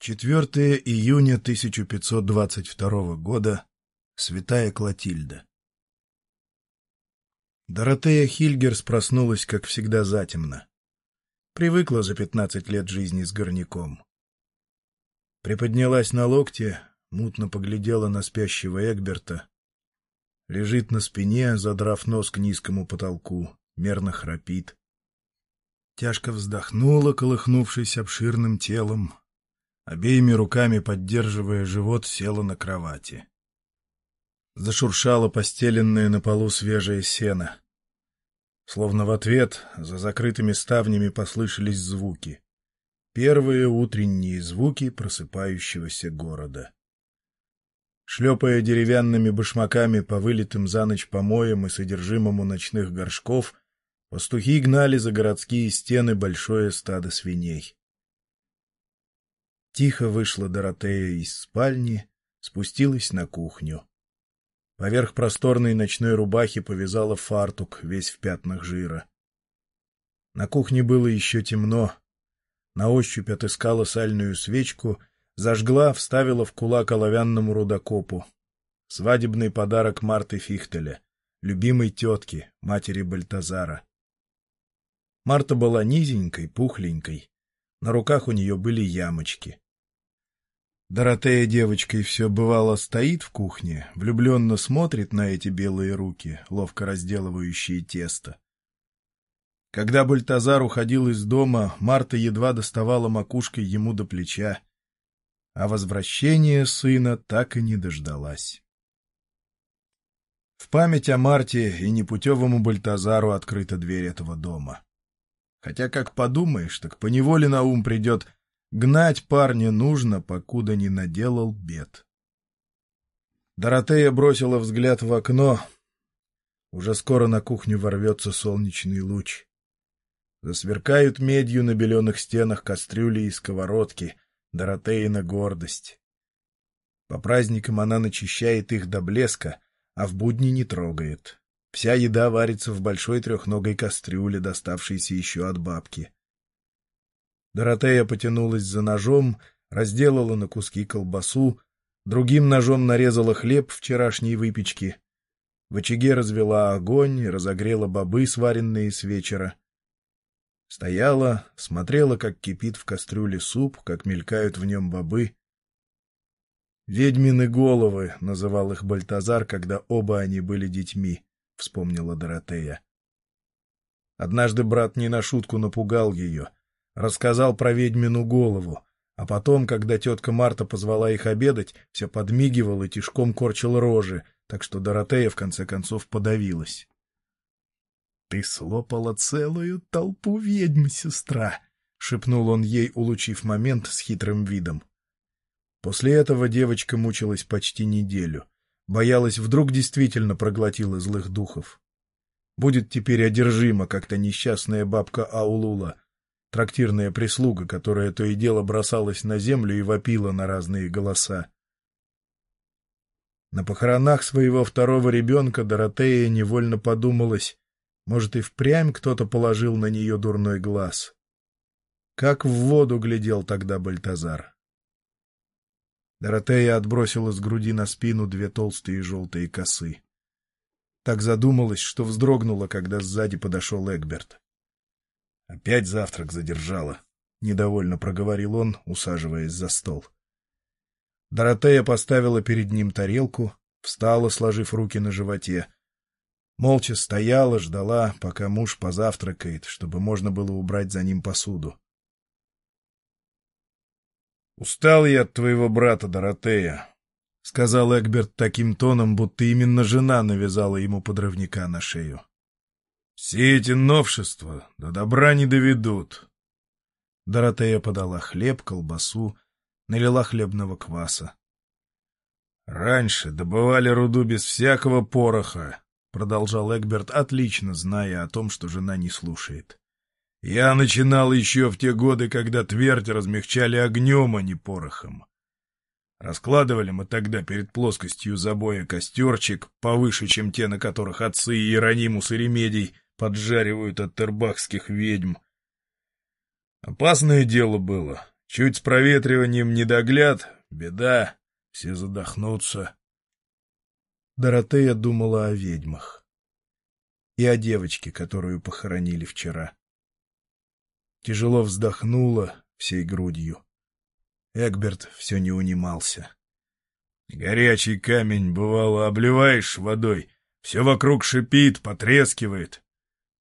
4 июня 1522 года. Святая Клотильда. Доротея Хильгерс проснулась, как всегда, затемно. Привыкла за 15 лет жизни с горняком. Приподнялась на локте, мутно поглядела на спящего Эгберта. Лежит на спине, задрав нос к низкому потолку, мерно храпит. Тяжко вздохнула, колыхнувшись обширным телом, обеими руками поддерживая живот, села на кровати. Зашуршало постеленное на полу свежее сено. Словно в ответ за закрытыми ставнями послышались звуки. Первые утренние звуки просыпающегося города. Шлепая деревянными башмаками по вылитым за ночь помоям и содержимому ночных горшков, пастухи гнали за городские стены большое стадо свиней. Тихо вышла Доротея из спальни, спустилась на кухню. Поверх просторной ночной рубахи повязала фартук, весь в пятнах жира. На кухне было еще темно. На ощупь отыскала сальную свечку, зажгла, вставила в кулак оловянному рудокопу. Свадебный подарок Марты Фихтеля, любимой тетки, матери Бальтазара. Марта была низенькой, пухленькой, на руках у нее были ямочки. Доротея девочкой все бывало стоит в кухне, влюбленно смотрит на эти белые руки, ловко разделывающие тесто. Когда Бальтазар уходил из дома, Марта едва доставала макушкой ему до плеча, а возвращения сына так и не дождалась. В память о Марте и непутевому Бальтазару открыта дверь этого дома. Хотя, как подумаешь, так поневоле на ум придет гнать парня нужно, покуда не наделал бед. Доротея бросила взгляд в окно. Уже скоро на кухню ворвется солнечный луч. Засверкают медью на беленых стенах кастрюли и сковородки. Доротеина гордость. По праздникам она начищает их до блеска, а в будни не трогает. Вся еда варится в большой трехногой кастрюле, доставшейся еще от бабки. Доротея потянулась за ножом, разделала на куски колбасу, другим ножом нарезала хлеб вчерашней выпечки. В очаге развела огонь, разогрела бобы, сваренные с вечера. Стояла, смотрела, как кипит в кастрюле суп, как мелькают в нем бобы. «Ведьмины головы», — называл их Бальтазар, когда оба они были детьми — вспомнила Доротея. Однажды брат не на шутку напугал ее, рассказал про ведьмину голову, а потом, когда тетка Марта позвала их обедать, все подмигивал и тишком корчил рожи, так что Доротея в конце концов подавилась. — Ты слопала целую толпу ведьм, сестра! — шепнул он ей, улучив момент с хитрым видом. После этого девочка мучилась почти неделю — Боялась, вдруг действительно проглотила злых духов. Будет теперь одержима как-то несчастная бабка Аулула, трактирная прислуга, которая то и дело бросалась на землю и вопила на разные голоса. На похоронах своего второго ребенка Доротея невольно подумалась, может, и впрямь кто-то положил на нее дурной глаз. Как в воду глядел тогда Бальтазар. Доротея отбросила с груди на спину две толстые желтые косы. Так задумалась, что вздрогнула, когда сзади подошел Эгберт. «Опять завтрак задержала», — недовольно проговорил он, усаживаясь за стол. Доротея поставила перед ним тарелку, встала, сложив руки на животе. Молча стояла, ждала, пока муж позавтракает, чтобы можно было убрать за ним посуду. «Устал я от твоего брата, Доротея», — сказал Эгберт таким тоном, будто именно жена навязала ему подрывника на шею. «Все эти новшества до добра не доведут». Доротея подала хлеб, колбасу, налила хлебного кваса. «Раньше добывали руду без всякого пороха», — продолжал Эгберт, отлично зная о том, что жена не слушает. Я начинал еще в те годы, когда твердь размягчали огнем, а не порохом. Раскладывали мы тогда перед плоскостью забоя костерчик, повыше, чем те, на которых отцы Иеронимус и Ремедий поджаривают от тербахских ведьм. Опасное дело было, Чуть с проветриванием не догляд, беда, все задохнутся. Доротея думала о ведьмах и о девочке, которую похоронили вчера. Тяжело вздохнула всей грудью. Эгберт все не унимался. Горячий камень, бывало, обливаешь водой, все вокруг шипит, потрескивает.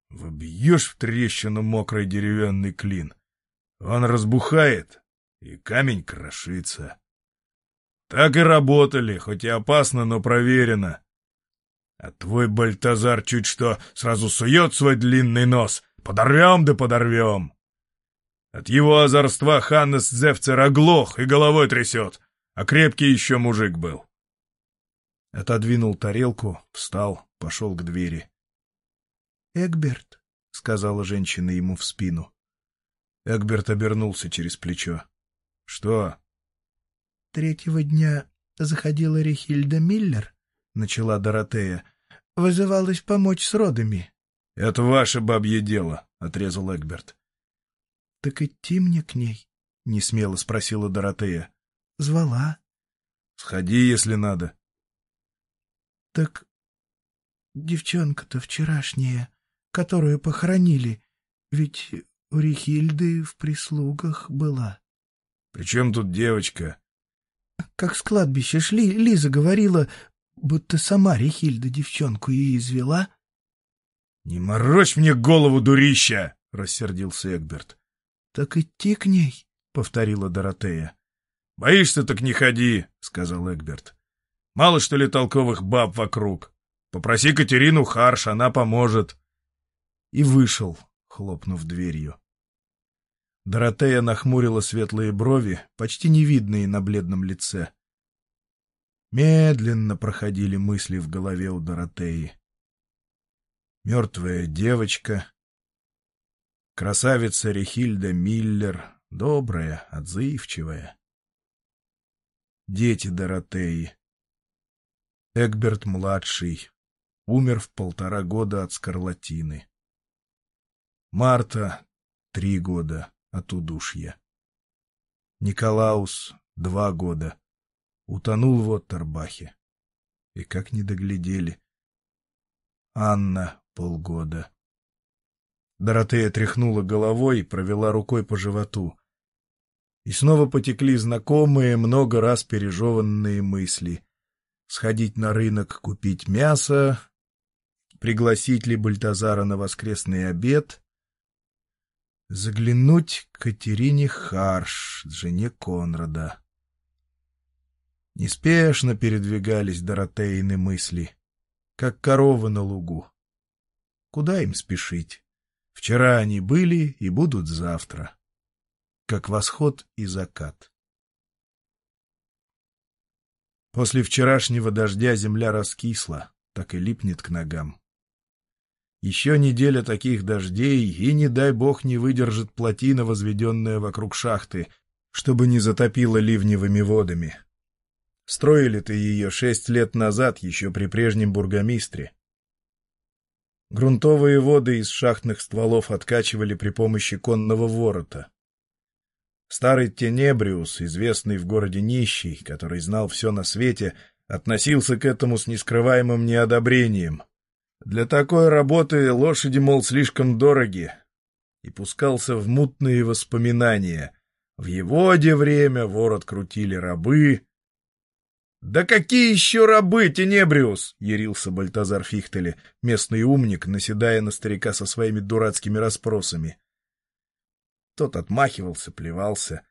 Вобьешь в трещину мокрый деревянный клин. Он разбухает, и камень крошится. Так и работали, хоть и опасно, но проверено. А твой Бальтазар чуть что сразу сует свой длинный нос. Подорвем да подорвем. От его озорства Ханнес Зевцер оглох и головой трясет а крепкий еще мужик был. Отодвинул тарелку, встал, пошел к двери. — Эгберт, — сказала женщина ему в спину. Эгберт обернулся через плечо. — Что? — Третьего дня заходила Рехильда Миллер, — начала Доротея. — Вызывалась помочь с родами. — Это ваше бабье дело, — отрезал Эгберт. — Так идти мне к ней? — несмело спросила Доротея. Звала. Сходи, если надо. Так девчонка-то вчерашняя, которую похоронили, ведь у Рихильды в прислугах была. При чем тут девочка? Как с кладбища шли, Лиза говорила, будто сама Рихильда девчонку и извела. — Не морочь мне голову, дурища! — рассердился Эгберт. — Так идти к ней, — повторила Доротея. — Боишься, так не ходи, — сказал Эгберт. — Мало, что ли, толковых баб вокруг. Попроси Катерину Харш, она поможет. И вышел, хлопнув дверью. Доротея нахмурила светлые брови, почти невидные на бледном лице. Медленно проходили мысли в голове у Доротеи. Мертвая девочка, красавица Рехильда Миллер, добрая, отзывчивая. Дети Доротеи. Эгберт-младший умер в полтора года от скарлатины. Марта — три года от удушья. Николаус — два года. Утонул в Оттербахе. И как не доглядели. Анна — полгода. Доротея тряхнула головой и провела рукой по животу. И снова потекли знакомые, много раз пережеванные мысли. Сходить на рынок купить мясо, пригласить ли Бальтазара на воскресный обед, заглянуть к Катерине Харш, жене Конрада. Неспешно передвигались Доротеины мысли, как коровы на лугу. Куда им спешить? Вчера они были и будут завтра как восход и закат. После вчерашнего дождя земля раскисла, так и липнет к ногам. Еще неделя таких дождей, и, не дай бог, не выдержит плотина, возведенная вокруг шахты, чтобы не затопило ливневыми водами. Строили-то ее шесть лет назад, еще при прежнем бургомистре. Грунтовые воды из шахтных стволов откачивали при помощи конного ворота. Старый Тенебриус, известный в городе нищий, который знал все на свете, относился к этому с нескрываемым неодобрением. Для такой работы лошади, мол, слишком дороги, и пускался в мутные воспоминания. В его де время ворот крутили рабы. — Да какие еще рабы, Тенебриус! — ярился Бальтазар Фихтеле, местный умник, наседая на старика со своими дурацкими расспросами. Тот отмахивался, плевался,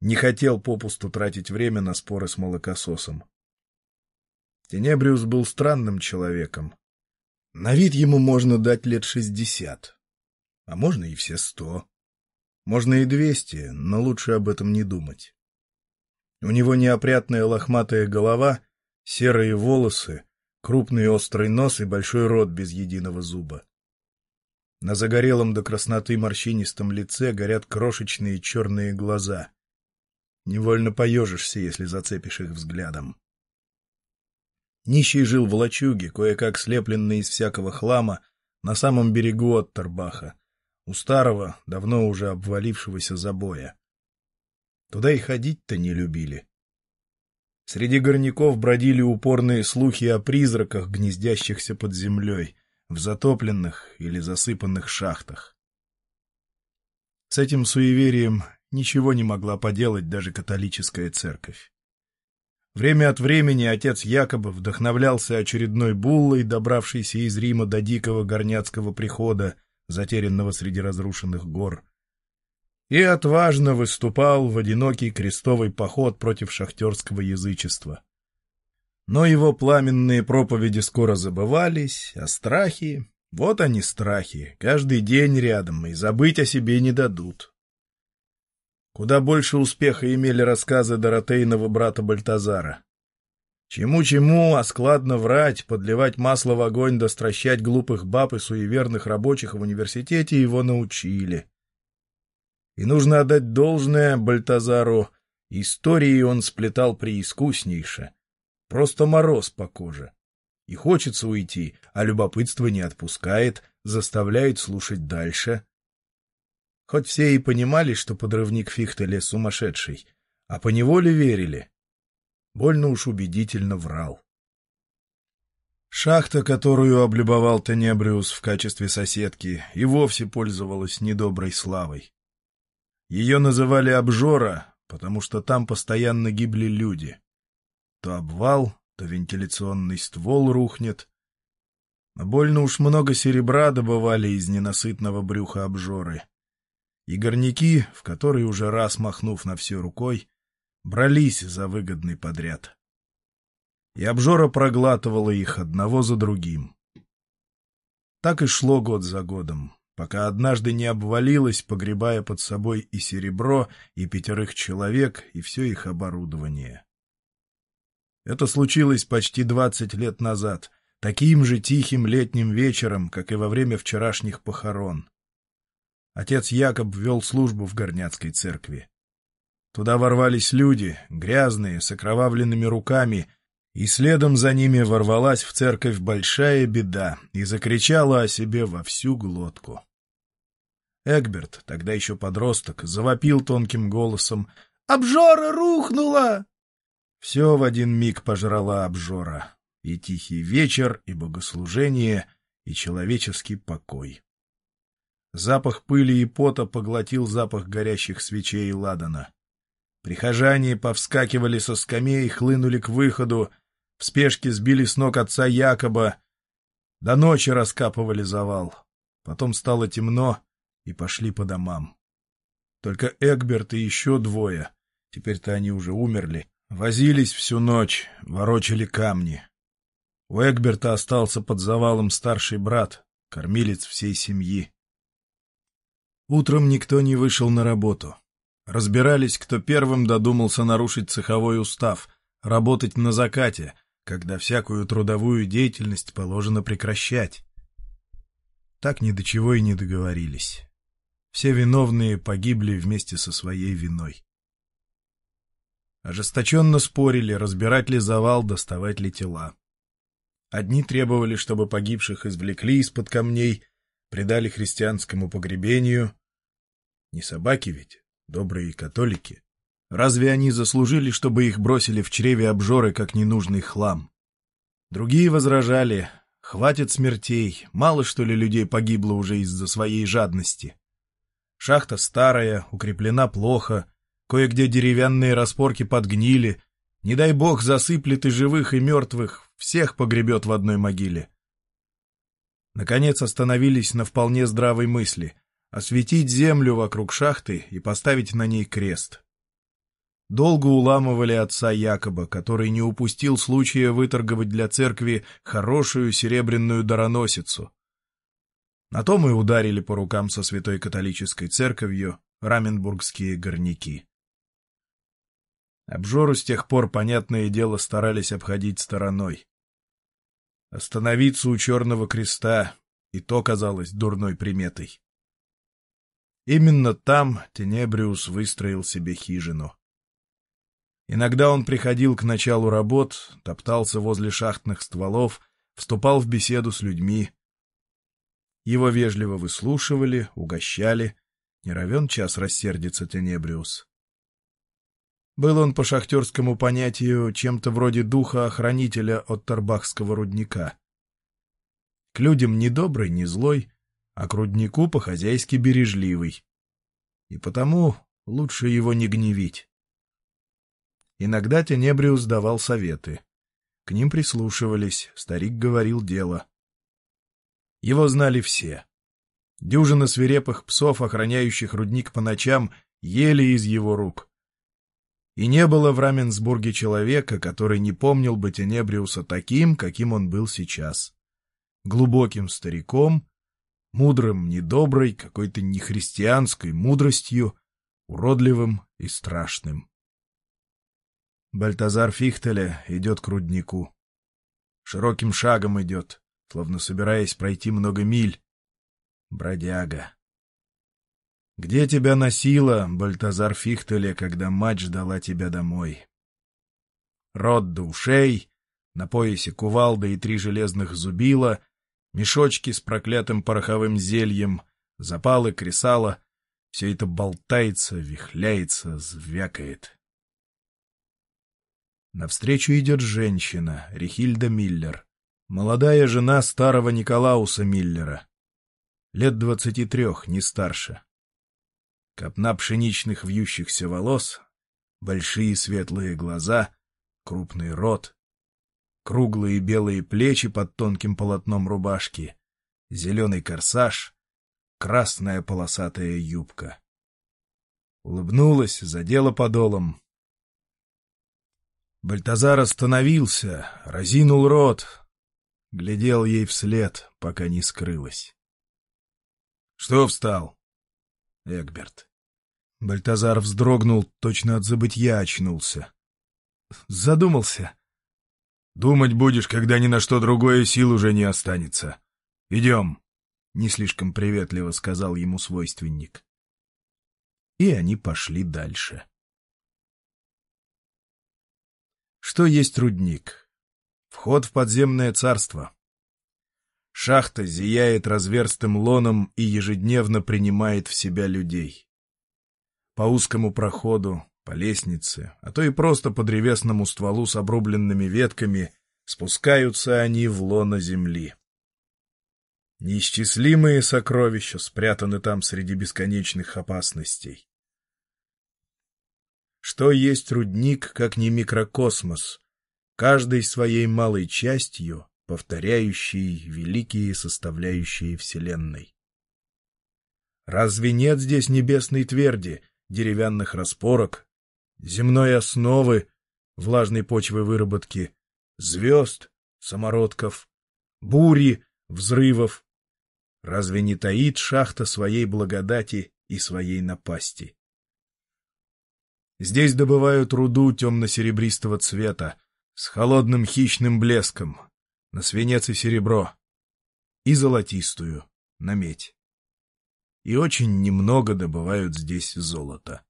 не хотел попусту тратить время на споры с молокососом. Тенебриус был странным человеком. На вид ему можно дать лет шестьдесят, а можно и все сто. Можно и двести, но лучше об этом не думать. У него неопрятная лохматая голова, серые волосы, крупный острый нос и большой рот без единого зуба. На загорелом до красноты морщинистом лице горят крошечные черные глаза. Невольно поежишься, если зацепишь их взглядом. Нищий жил в лачуге, кое-как слепленный из всякого хлама, на самом берегу Оттербаха, у старого, давно уже обвалившегося забоя. Туда и ходить-то не любили. Среди горняков бродили упорные слухи о призраках, гнездящихся под землей, в затопленных или засыпанных шахтах. С этим суеверием ничего не могла поделать даже католическая церковь. Время от времени отец якобы вдохновлялся очередной буллой, добравшейся из Рима до дикого горняцкого прихода, затерянного среди разрушенных гор, и отважно выступал в одинокий крестовый поход против шахтерского язычества. Но его пламенные проповеди скоро забывались, а страхи... Вот они, страхи, каждый день рядом, и забыть о себе не дадут. Куда больше успеха имели рассказы Доротейного брата Бальтазара. Чему-чему, а складно врать, подливать масло в огонь да стращать глупых баб и суеверных рабочих в университете его научили. И нужно отдать должное Бальтазару, истории он сплетал преискуснейше. Просто мороз по коже. И хочется уйти, а любопытство не отпускает, заставляет слушать дальше. Хоть все и понимали, что подрывник Фихтеля сумасшедший, а поневоле верили. Больно уж убедительно врал. Шахта, которую облюбовал Тенебриус в качестве соседки, и вовсе пользовалась недоброй славой. Ее называли обжора, потому что там постоянно гибли люди. То обвал, то вентиляционный ствол рухнет. А больно уж много серебра добывали из ненасытного брюха обжоры. И горняки, в которые уже раз махнув на все рукой, брались за выгодный подряд. И обжора проглатывала их одного за другим. Так и шло год за годом пока однажды не обвалилось, погребая под собой и серебро, и пятерых человек, и все их оборудование. Это случилось почти двадцать лет назад, таким же тихим летним вечером, как и во время вчерашних похорон. Отец Якоб вел службу в Горняцкой церкви. Туда ворвались люди, грязные, с окровавленными руками, и следом за ними ворвалась в церковь большая беда и закричала о себе во всю глотку. Эгберт, тогда еще подросток, завопил тонким голосом «Обжора рухнула!» Все в один миг пожрала обжора. И тихий вечер, и богослужение, и человеческий покой. Запах пыли и пота поглотил запах горящих свечей и ладана. Прихожане повскакивали со скамей, хлынули к выходу, в спешке сбили с ног отца Якоба. До ночи раскапывали завал. Потом стало темно, и пошли по домам. Только Эгберт и еще двое, теперь-то они уже умерли, возились всю ночь, ворочали камни. У Эгберта остался под завалом старший брат, кормилец всей семьи. Утром никто не вышел на работу. Разбирались, кто первым додумался нарушить цеховой устав, работать на закате, когда всякую трудовую деятельность положено прекращать. Так ни до чего и не договорились. Все виновные погибли вместе со своей виной. Ожесточенно спорили, разбирать ли завал, доставать ли тела. Одни требовали, чтобы погибших извлекли из-под камней, предали христианскому погребению. Не собаки ведь, добрые католики. Разве они заслужили, чтобы их бросили в чреве обжоры, как ненужный хлам? Другие возражали, хватит смертей, мало что ли людей погибло уже из-за своей жадности. Шахта старая, укреплена плохо, кое-где деревянные распорки подгнили. Не дай бог засыплет и живых, и мертвых, всех погребет в одной могиле. Наконец остановились на вполне здравой мысли — осветить землю вокруг шахты и поставить на ней крест. Долго уламывали отца Якоба, который не упустил случая выторговать для церкви хорошую серебряную дароносицу. На том и ударили по рукам со святой католической церковью раменбургские горняки. Обжору с тех пор, понятное дело, старались обходить стороной. Остановиться у Черного Креста и то казалось дурной приметой. Именно там Тенебриус выстроил себе хижину. Иногда он приходил к началу работ, топтался возле шахтных стволов, вступал в беседу с людьми, его вежливо выслушивали, угощали. Не равен час рассердится Тенебриус. Был он по шахтерскому понятию чем-то вроде духа-охранителя от Тарбахского рудника. К людям не добрый, не злой, а к руднику по-хозяйски бережливый. И потому лучше его не гневить. Иногда Тенебриус давал советы. К ним прислушивались, старик говорил дело. Его знали все. Дюжина свирепых псов, охраняющих рудник по ночам, ели из его рук. И не было в Раменсбурге человека, который не помнил бы Тенебриуса таким, каким он был сейчас. Глубоким стариком, мудрым недоброй, какой-то нехристианской мудростью, уродливым и страшным. Бальтазар Фихтеля идет к руднику. Широким шагом идет, словно собираясь пройти много миль. Бродяга. Где тебя носила, Бальтазар Фихтеля, когда мать ждала тебя домой? Рот до ушей, на поясе кувалда и три железных зубила, мешочки с проклятым пороховым зельем, запалы, кресала — все это болтается, вихляется, звякает. Навстречу идет женщина, Рихильда Миллер, молодая жена старого Николауса Миллера. Лет двадцати трех, не старше. Копна пшеничных вьющихся волос, большие светлые глаза, крупный рот, круглые белые плечи под тонким полотном рубашки, зеленый корсаж, красная полосатая юбка. Улыбнулась, задела подолом, Бальтазар остановился, разинул рот, глядел ей вслед, пока не скрылась. — Что встал? — Эгберт. Бальтазар вздрогнул, точно от забытья очнулся. — Задумался. — Думать будешь, когда ни на что другое сил уже не останется. Идем, — не слишком приветливо сказал ему свойственник. И они пошли дальше. — Что есть рудник? Вход в подземное царство. Шахта зияет разверстым лоном и ежедневно принимает в себя людей. По узкому проходу, по лестнице, а то и просто по древесному стволу с обрубленными ветками спускаются они в лоно земли. Неисчислимые сокровища спрятаны там среди бесконечных опасностей. Что есть рудник, как не микрокосмос, каждой своей малой частью, повторяющий великие составляющие Вселенной? Разве нет здесь небесной тверди, деревянных распорок, земной основы, влажной почвы выработки, звезд, самородков, бури, взрывов? Разве не таит шахта своей благодати и своей напасти? Здесь добывают руду темно-серебристого цвета, с холодным хищным блеском, на свинец и серебро, и золотистую, на медь. И очень немного добывают здесь золота.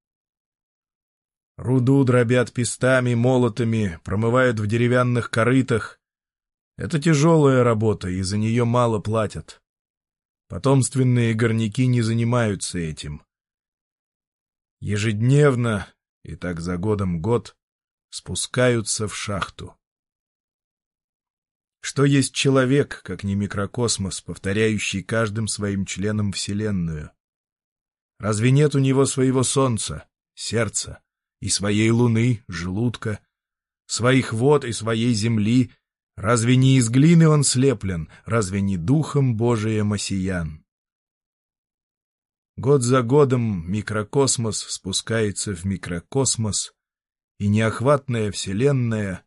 Руду дробят пестами, молотами, промывают в деревянных корытах. Это тяжелая работа, и за нее мало платят. Потомственные горняки не занимаются этим. Ежедневно и так за годом год спускаются в шахту. Что есть человек, как не микрокосмос, повторяющий каждым своим членом Вселенную? Разве нет у него своего солнца, сердца, и своей луны, желудка, своих вод и своей земли? Разве не из глины он слеплен, разве не духом Божиим осиян? Год за годом микрокосмос спускается в микрокосмос, и неохватная Вселенная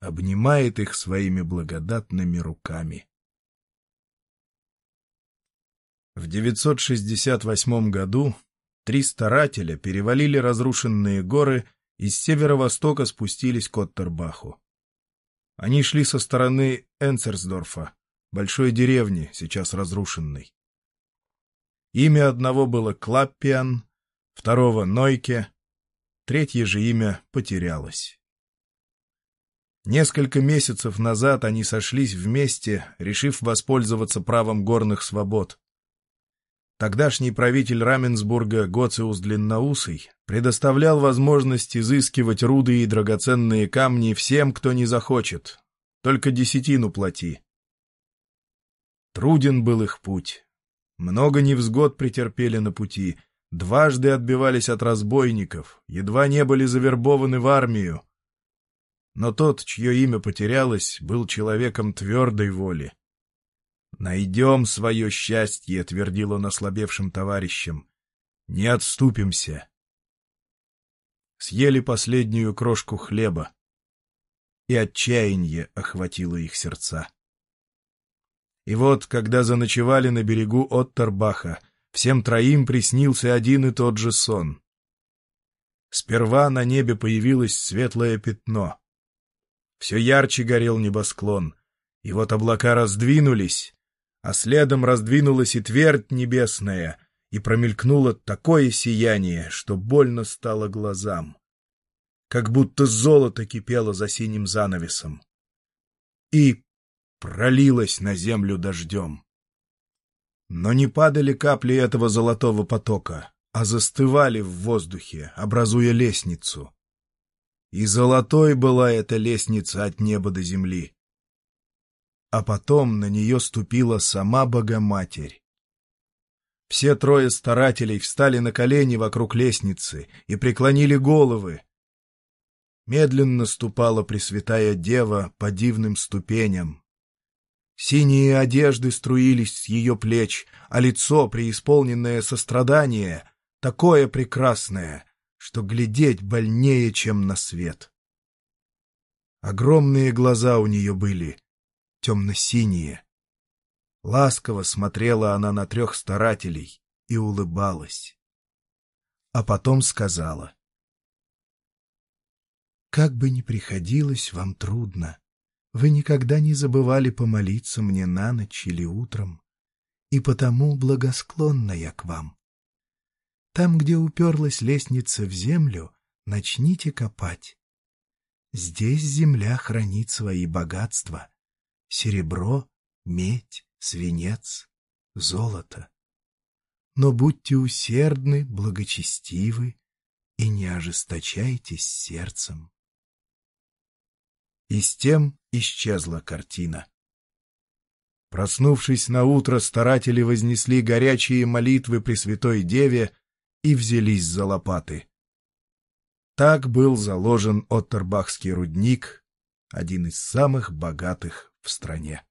обнимает их своими благодатными руками. В 968 году три старателя перевалили разрушенные горы и с северо-востока спустились к Оттербаху. Они шли со стороны Энцерсдорфа, большой деревни, сейчас разрушенной. Имя одного было Клаппиан, второго — Нойке, третье же имя потерялось. Несколько месяцев назад они сошлись вместе, решив воспользоваться правом горных свобод. Тогдашний правитель Раменсбурга Гоциус Длинноусый предоставлял возможность изыскивать руды и драгоценные камни всем, кто не захочет. Только десятину плати. Труден был их путь. Много невзгод претерпели на пути, дважды отбивались от разбойников, едва не были завербованы в армию. Но тот, чье имя потерялось, был человеком твердой воли. «Найдем свое счастье», — твердил он ослабевшим товарищам. «Не отступимся». Съели последнюю крошку хлеба, и отчаяние охватило их сердца. И вот, когда заночевали на берегу Оттербаха, всем троим приснился один и тот же сон. Сперва на небе появилось светлое пятно. Все ярче горел небосклон, и вот облака раздвинулись, а следом раздвинулась и твердь небесная, и промелькнуло такое сияние, что больно стало глазам. Как будто золото кипело за синим занавесом. И пролилось на землю дождем. Но не падали капли этого золотого потока, а застывали в воздухе, образуя лестницу. И золотой была эта лестница от неба до земли. А потом на нее ступила сама Богоматерь. Все трое старателей встали на колени вокруг лестницы и преклонили головы. Медленно ступала Пресвятая Дева по дивным ступеням, Синие одежды струились с ее плеч, а лицо, преисполненное сострадания, такое прекрасное, что глядеть больнее, чем на свет. Огромные глаза у нее были, темно-синие. Ласково смотрела она на трех старателей и улыбалась. А потом сказала. «Как бы ни приходилось вам трудно, вы никогда не забывали помолиться мне на ночь или утром, и потому благосклонна я к вам. Там, где уперлась лестница в землю, начните копать. Здесь земля хранит свои богатства — серебро, медь, свинец, золото. Но будьте усердны, благочестивы и не ожесточайтесь сердцем. И с тем исчезла картина. Проснувшись на утро, старатели вознесли горячие молитвы Пресвятой Деве и взялись за лопаты. Так был заложен Оттербахский рудник, один из самых богатых в стране.